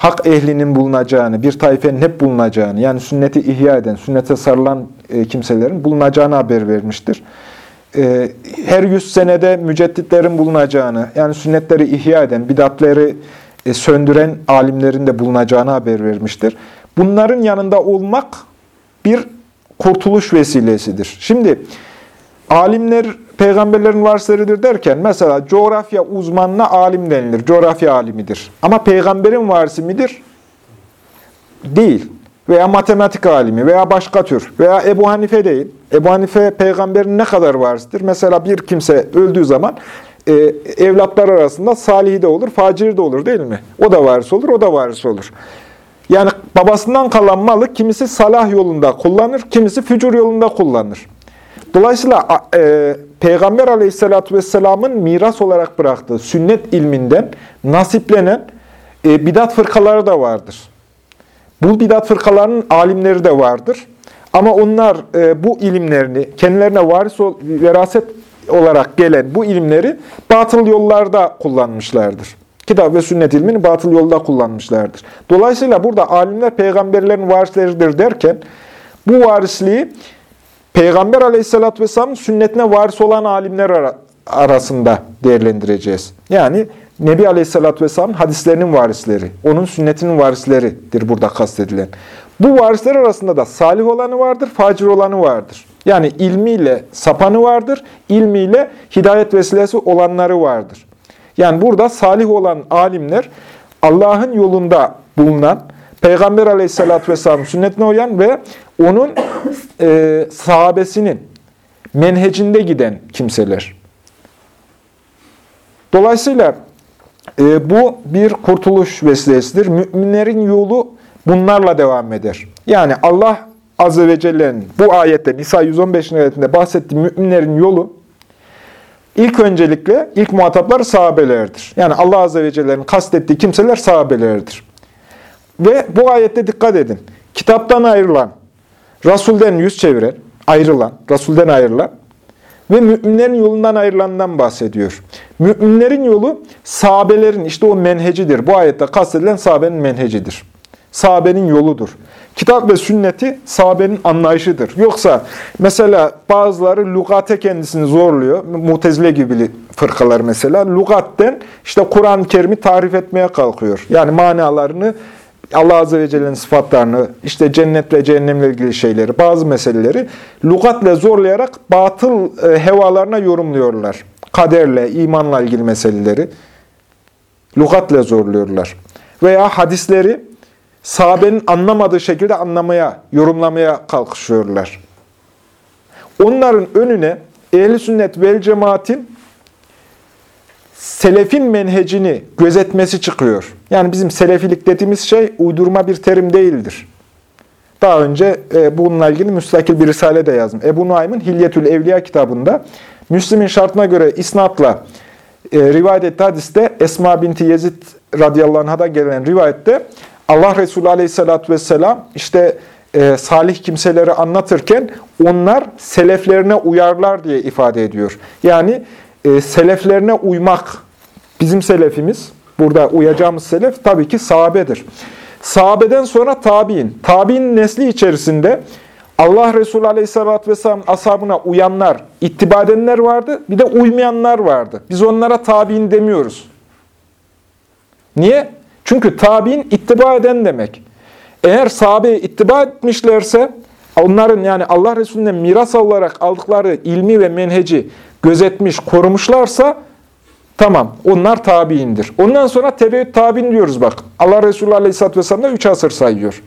hak ehlinin bulunacağını, bir tayfenin hep bulunacağını, yani sünneti ihya eden, sünnete sarılan e, kimselerin bulunacağını haber vermiştir. E, her yüz senede mücedditlerin bulunacağını, yani sünnetleri ihya eden, bidatleri e, söndüren alimlerin de bulunacağını haber vermiştir. Bunların yanında olmak bir kurtuluş vesilesidir. Şimdi alimler peygamberlerin varisleridir derken mesela coğrafya uzmanına alim denilir. Coğrafya alimidir. Ama peygamberin varisi midir? Değil. Veya matematik alimi veya başka tür. Veya Ebu Hanife değil. Ebu Hanife peygamberin ne kadar varisidir? Mesela bir kimse öldüğü zaman e, evlatlar arasında salihi de olur, facir de olur değil mi? O da varis olur, o da varis olur. Yani babasından kalan malı kimisi salah yolunda kullanır, kimisi fücur yolunda kullanır. Dolayısıyla e, Peygamber aleyhissalatü vesselamın miras olarak bıraktığı sünnet ilminden nasiplenen e, bidat fırkaları da vardır. Bu bidat fırkalarının alimleri de vardır. Ama onlar e, bu ilimlerini, kendilerine varis ol, veraset olarak gelen bu ilimleri batıl yollarda kullanmışlardır. Kitap ve sünnet ilmini batıl yolda kullanmışlardır. Dolayısıyla burada alimler peygamberlerin varisleridir derken bu varisliği Peygamber aleyhissalatü vesselamın sünnetine varis olan alimler arasında değerlendireceğiz. Yani Nebi aleyhissalatü vesselamın hadislerinin varisleri, onun sünnetinin varisleridir burada kastedilen. Bu varisler arasında da salih olanı vardır, facir olanı vardır. Yani ilmiyle sapanı vardır, ilmiyle hidayet vesilesi olanları vardır. Yani burada salih olan alimler Allah'ın yolunda bulunan, Peygamber aleyhissalatü vesselam sünnetine uyan ve onun e, sahabesinin menhecinde giden kimseler. Dolayısıyla e, bu bir kurtuluş vesilesidir. Müminlerin yolu bunlarla devam eder. Yani Allah Azze ve Celle'nin bu ayette Nisa 115. ayetinde bahsettiği müminlerin yolu ilk öncelikle ilk muhataplar sahabelerdir. Yani Allah Azze ve Celle'nin kastettiği kimseler sahabelerdir. Ve bu ayette dikkat edin. Kitaptan ayrılan, Rasulden yüz çeviren, ayrılan, Rasulden ayrılan ve müminlerin yolundan ayrılandan bahsediyor. Müminlerin yolu sahabelerin işte o menhecidir. Bu ayette kastedilen sahabenin menhecidir. Sahabenin yoludur. Kitap ve sünneti sahabenin anlayışıdır. Yoksa mesela bazıları lugate kendisini zorluyor. Mutezile gibi fırkalar mesela. Lugatten işte Kur'an-ı Kerim'i tarif etmeye kalkıyor. Yani manalarını Allah Azze ve Celle'nin sıfatlarını, işte cennet ve cehennemle ilgili şeyleri, bazı meseleleri lugatla zorlayarak batıl e, hevalarına yorumluyorlar. Kaderle, imanla ilgili meseleleri lugatla zorluyorlar. Veya hadisleri sahabenin anlamadığı şekilde anlamaya, yorumlamaya kalkışıyorlar. Onların önüne ehli sünnet vel cemaatin selefin menhecini gözetmesi çıkıyor. Yani bizim selefilik dediğimiz şey uydurma bir terim değildir. Daha önce e, bununla ilgili müstakil bir risale de yazdım. Ebu Nuaym'ın Hilyetül Evliya kitabında Müslim'in şartına göre isnatla e, rivayet ettiği hadiste Esma binti Yezid radıyallahu anh'a gelen rivayette Allah Resulü aleyhissalatü vesselam işte e, salih kimseleri anlatırken onlar seleflerine uyarlar diye ifade ediyor. Yani e, seleflerine uymak bizim selefimiz, burada uyacağımız selef tabii ki sahabedir. Sahabeden sonra tabi'in. Tabi'in nesli içerisinde Allah Resulü Aleyhisselatü Vesselam ashabına uyanlar, ittiba edenler vardı. Bir de uymayanlar vardı. Biz onlara tabi'in demiyoruz. Niye? Çünkü tabi'in ittiba eden demek. Eğer sahabeye ittiba etmişlerse, onların yani Allah Resulü'nden miras olarak aldıkları ilmi ve menheci gözetmiş, korumuşlarsa Tamam, onlar tabiindir. Ondan sonra tebeyyüt tabiin diyoruz bak. Allah Resulü Aleyhisselatü Vesselam da üç asır sayıyor.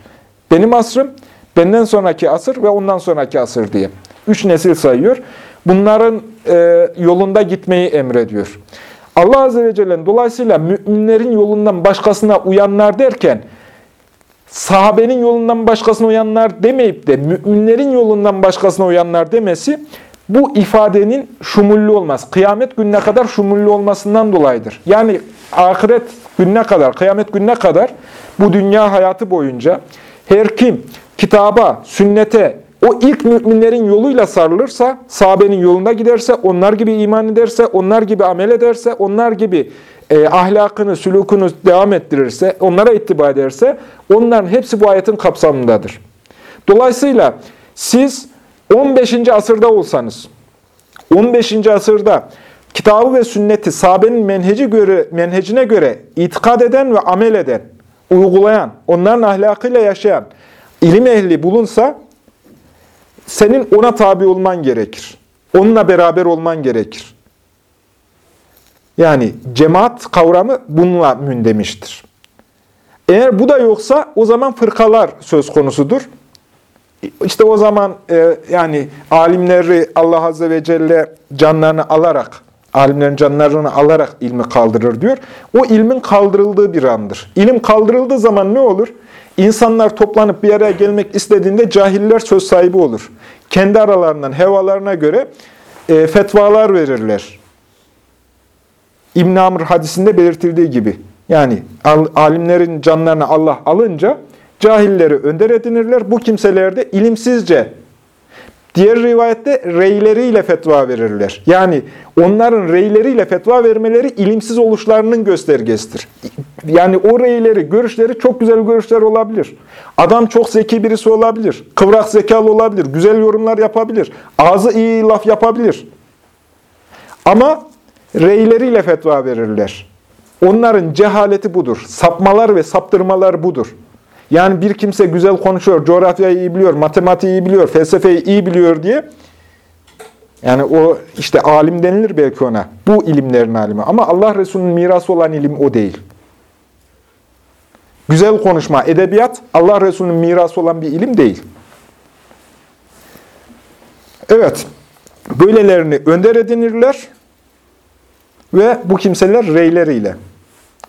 Benim asrım, benden sonraki asır ve ondan sonraki asır diye. Üç nesil sayıyor. Bunların e, yolunda gitmeyi emrediyor. Allah Azze ve Celle dolayısıyla müminlerin yolundan başkasına uyanlar derken, sahabenin yolundan başkasına uyanlar demeyip de müminlerin yolundan başkasına uyanlar demesi, bu ifadenin şumullü olmaz. Kıyamet gününe kadar şumullü olmasından dolayıdır. Yani ahiret gününe kadar, kıyamet gününe kadar bu dünya hayatı boyunca her kim kitaba, sünnete, o ilk müminlerin yoluyla sarılırsa, sahabenin yolunda giderse, onlar gibi iman ederse, onlar gibi amel ederse, onlar gibi e, ahlakını, sülukunu devam ettirirse, onlara ittiba ederse, onların hepsi bu ayetin kapsamındadır. Dolayısıyla siz 15. asırda olsanız, 15. asırda kitabı ve sünneti sahabenin menheci göre, menhecine göre itikad eden ve amel eden, uygulayan, onların ahlakıyla yaşayan ilim ehli bulunsa, senin ona tabi olman gerekir. Onunla beraber olman gerekir. Yani cemaat kavramı bununla mündemiştir. Eğer bu da yoksa o zaman fırkalar söz konusudur. İşte o zaman e, yani alimleri Allah Azze ve Celle canlarını alarak, alimlerin canlarını alarak ilmi kaldırır diyor. O ilmin kaldırıldığı bir andır. İlim kaldırıldığı zaman ne olur? İnsanlar toplanıp bir araya gelmek istediğinde cahiller söz sahibi olur. Kendi aralarından, hevalarına göre e, fetvalar verirler. İbn Amr hadisinde belirtildiği gibi. Yani alimlerin canlarını Allah alınca Cahilleri önder edinirler. Bu kimseler de ilimsizce, diğer rivayette reyleriyle fetva verirler. Yani onların reyleriyle fetva vermeleri ilimsiz oluşlarının göstergesidir. Yani o reyleri, görüşleri çok güzel görüşler olabilir. Adam çok zeki birisi olabilir. Kıvrak zekalı olabilir. Güzel yorumlar yapabilir. Ağzı iyi laf yapabilir. Ama reyleriyle fetva verirler. Onların cehaleti budur. Sapmalar ve saptırmalar budur. Yani bir kimse güzel konuşuyor, coğrafyayı iyi biliyor, matematiği iyi biliyor, felsefeyi iyi biliyor diye yani o işte alim denilir belki ona. Bu ilimlerin alimi. Ama Allah Resulü'nün mirası olan ilim o değil. Güzel konuşma, edebiyat Allah Resulü'nün mirası olan bir ilim değil. Evet, böylelerini önder edinirler ve bu kimseler reyleriyle,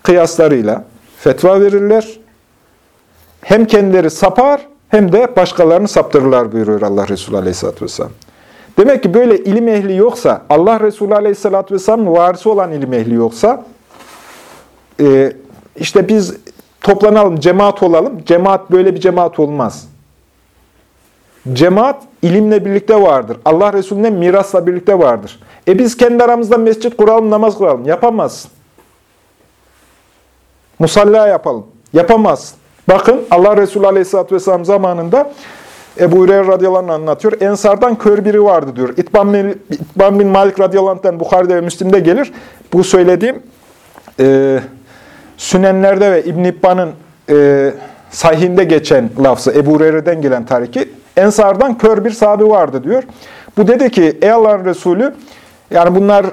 kıyaslarıyla fetva verirler hem kendileri sapar hem de başkalarını saptırırlar buyuruyor Allah Resulü Aleyhisselatü Vesselam. Demek ki böyle ilim ehli yoksa, Allah Resulü Aleyhisselatü Vesselam'ın varisi olan ilim ehli yoksa, e, işte biz toplanalım, cemaat olalım. Cemaat böyle bir cemaat olmaz. Cemaat ilimle birlikte vardır. Allah Resulü'nün mirasla birlikte vardır. E biz kendi aramızda mescit kuralım, namaz kuralım. Yapamazsın. Musalla yapalım. Yapamazsın. Bakın Allah Resulü Aleyhisselatü Vesselam zamanında Ebu Hureyre radıyallahu anlatıyor. Ensardan kör biri vardı diyor. İtban bin, İtban bin Malik radıyallahu anh'ten Bukhari'de ve Müslim'de gelir. Bu söylediğim e, Sünenler'de ve İbn İbban'ın e, sahihinde geçen lafzı Ebu Hureyre'den gelen tariki. Ensardan kör bir sahabi vardı diyor. Bu dedi ki ey Allah'ın Resulü yani bunlar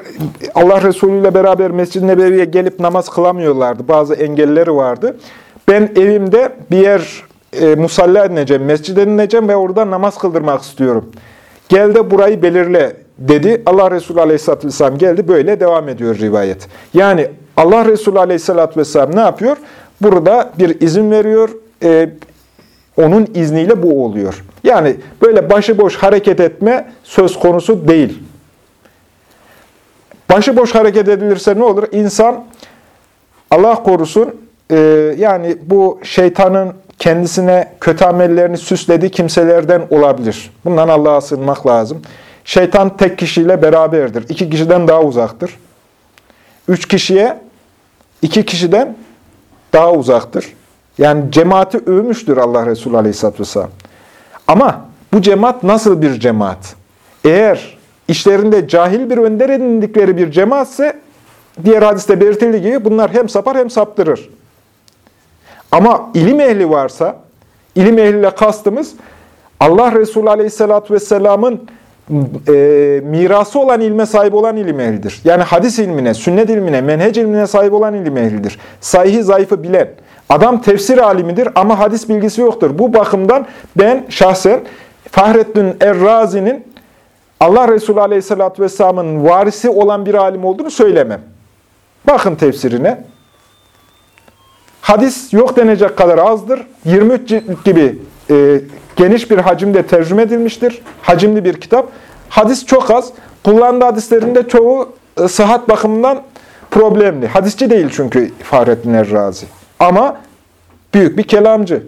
Allah Resulü ile beraber Mescid-i Nebevi'ye gelip namaz kılamıyorlardı. Bazı engelleri vardı. Ben evimde bir yer e, musalla edineceğim, mescide ineceğim ve orada namaz kıldırmak istiyorum. Gel de burayı belirle dedi. Allah Resulü Aleyhisselatü Vesselam geldi. Böyle devam ediyor rivayet. Yani Allah Resulü Aleyhisselatü Vesselam ne yapıyor? Burada bir izin veriyor. E, onun izniyle bu oluyor. Yani böyle başıboş hareket etme söz konusu değil. Başıboş hareket edilirse ne olur? İnsan Allah korusun e, yani bu şeytanın kendisine kötü amellerini süslediği kimselerden olabilir. Bundan Allah'a sığınmak lazım. Şeytan tek kişiyle beraberdir. İki kişiden daha uzaktır. Üç kişiye iki kişiden daha uzaktır. Yani cemaati övmüştür Allah Resulü Aleyhisselatü Vesselam. Ama bu cemaat nasıl bir cemaat? Eğer işlerinde cahil bir önder edindikleri bir cemaatse diğer hadiste belirtildiği gibi bunlar hem sapar hem saptırır. Ama ilim ehli varsa, ilim ehliyle kastımız Allah Resulü Aleyhisselatü Vesselam'ın e, mirası olan ilme sahip olan ilim ehlidir. Yani hadis ilmine, sünnet ilmine, menhec ilmine sahip olan ilim ehlidir. Sahihi zayıfı bilen. Adam tefsir alimidir ama hadis bilgisi yoktur. Bu bakımdan ben şahsen Fahrettin Errazi'nin Allah Resulü Aleyhisselatü Vesselam'ın varisi olan bir alim olduğunu söylemem. Bakın tefsirine. Hadis yok denecek kadar azdır. 23 cilt gibi e, geniş bir hacimde tercüme edilmiştir. Hacimli bir kitap. Hadis çok az. Kullandığı hadislerinde çoğu e, sıhhat bakımından problemli. Hadisçi değil çünkü Fahrettin Errazi. Ama büyük bir kelamcı.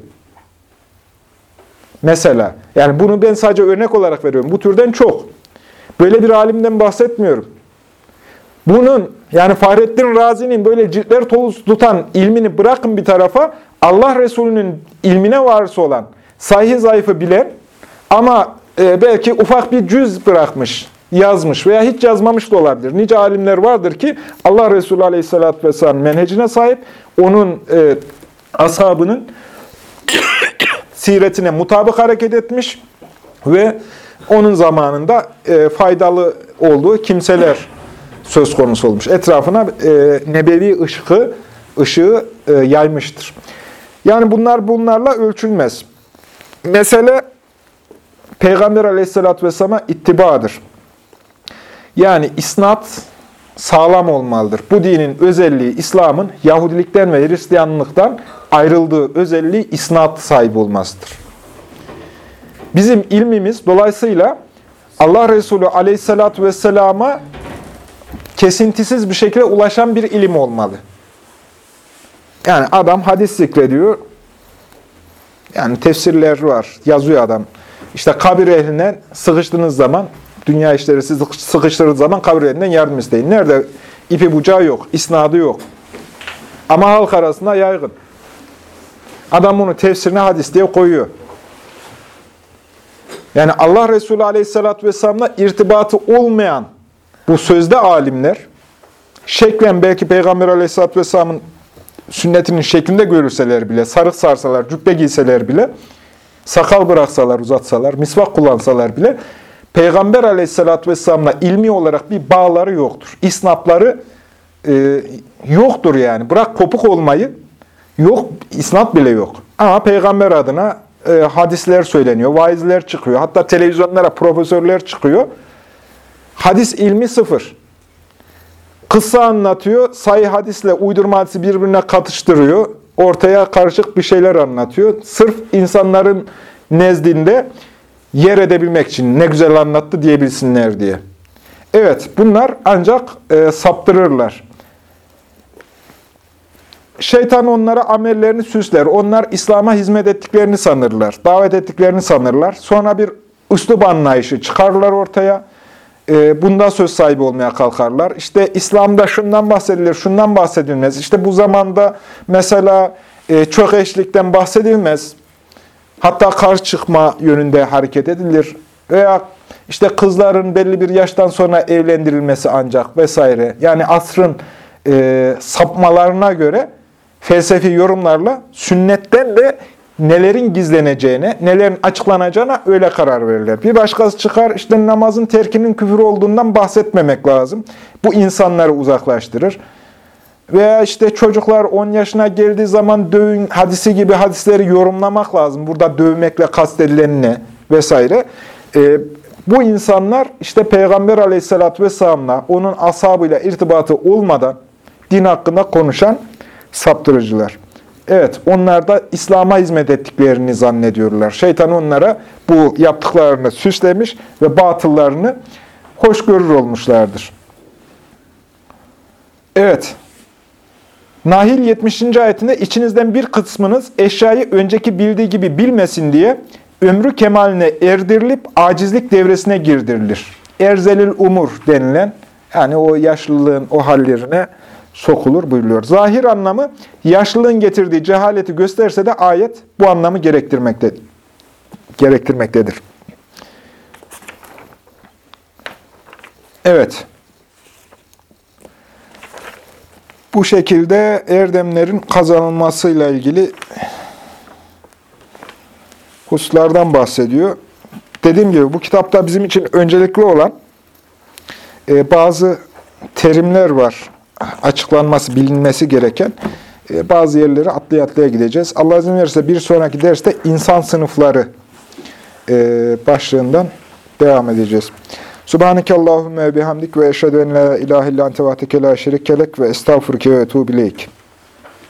Mesela, yani bunu ben sadece örnek olarak veriyorum. Bu türden çok. Böyle bir alimden bahsetmiyorum. Bunun, yani Fahrettin Razi'nin böyle ciltler toz tutan ilmini bırakın bir tarafa, Allah Resulü'nün ilmine varsı olan, sahih zayıfı bilen ama e, belki ufak bir cüz bırakmış, yazmış veya hiç yazmamış da olabilir. Nice alimler vardır ki Allah Resulü Aleyhisselatü Vesselam menhecine sahip, onun e, ashabının <coughs> siretine mutabık hareket etmiş ve onun zamanında e, faydalı olduğu kimseler söz konusu olmuş. Etrafına e, nebevi ışığı, ışığı e, yaymıştır. Yani bunlar bunlarla ölçülmez. Mesele Peygamber aleyhissalatü vesselam'a ittibadır. Yani isnat sağlam olmalıdır. Bu dinin özelliği İslam'ın Yahudilikten ve Hristiyanlıktan ayrıldığı özelliği isnat sahibi olmasıdır. Bizim ilmimiz dolayısıyla Allah Resulü aleyhissalatü vesselama kesintisiz bir şekilde ulaşan bir ilim olmalı. Yani adam hadis zikrediyor. Yani tefsirler var. Yazıyor adam. İşte kabir ehline sıkıştığınız zaman, dünya işleri sizi sıkıştırdığı zaman kabir ehlinden yardım isteyin. Nerede? ipi bucağı yok, isnadı yok. Ama halk arasında yaygın. Adam bunu tefsirine hadis diye koyuyor. Yani Allah Resulü Aleyhisselatü Vesselam'la irtibatı olmayan bu sözde alimler, şeklen belki Peygamber Aleyhisselatü Vesselam'ın sünnetinin şeklinde görürseler bile, sarık sarsalar, cübbe giyseler bile, sakal bıraksalar, uzatsalar, misvak kullansalar bile, Peygamber Aleyhisselatü Vesselam'la ilmi olarak bir bağları yoktur. İsnapları e, yoktur yani. Bırak kopuk olmayı, yok, isnat bile yok. Ama Peygamber adına e, hadisler söyleniyor, vaizler çıkıyor. Hatta televizyonlara profesörler çıkıyor. Hadis ilmi sıfır. Kıssa anlatıyor, sayı hadisle uydurma hadisi birbirine katıştırıyor. Ortaya karışık bir şeyler anlatıyor. Sırf insanların nezdinde yer edebilmek için ne güzel anlattı diyebilsinler diye. Evet, bunlar ancak e, saptırırlar. Şeytan onlara amellerini süsler. Onlar İslam'a hizmet ettiklerini sanırlar. Davet ettiklerini sanırlar. Sonra bir üslup anlayışı çıkarırlar ortaya. E, bunda söz sahibi olmaya kalkarlar. İşte İslam'da şundan bahsedilir, şundan bahsedilmez. İşte bu zamanda mesela e, çok eşlikten bahsedilmez. Hatta karşı çıkma yönünde hareket edilir. Veya işte kızların belli bir yaştan sonra evlendirilmesi ancak vesaire. Yani asrın e, sapmalarına göre felsefi yorumlarla sünnetten de nelerin gizleneceğine, nelerin açıklanacağına öyle karar verirler. Bir başkası çıkar, işte namazın terkinin küfür olduğundan bahsetmemek lazım. Bu insanları uzaklaştırır. Veya işte çocuklar 10 yaşına geldiği zaman dövün hadisi gibi hadisleri yorumlamak lazım. Burada dövmekle kastedilen ne vesaire. Ee, Bu insanlar işte Peygamber aleyhissalatü vesselamla, onun ashabıyla irtibatı olmadan din hakkında konuşan saptırıcılar. Evet, onlar da İslam'a hizmet ettiklerini zannediyorlar. Şeytan onlara bu yaptıklarını süslemiş ve batıllarını hoş görür olmuşlardır. Evet, Nahil 70. ayetinde içinizden bir kısmınız eşyayı önceki bildiği gibi bilmesin diye ömrü kemaline erdirilip acizlik devresine girdirilir. Erzelil umur denilen yani o yaşlılığın o hallerine sokulur buyuruyor. Zahir anlamı yaşlılığın getirdiği cehaleti gösterse de ayet bu anlamı gerektirmektedir. gerektirmektedir. Evet. Bu şekilde erdemlerin kazanılmasıyla ilgili hususlardan bahsediyor. Dediğim gibi bu kitapta bizim için öncelikli olan e, bazı terimler var. Açıklanması, bilinmesi gereken. E, bazı yerleri atlaya atlaya gideceğiz. Allah izin verirse bir sonraki derste insan sınıfları e, başlığından devam edeceğiz. Subhaneke Allahümme bihamdik ve eşhedü en la ilahe illan tevateke la şerikelek ve estağfurke ve etubileyk.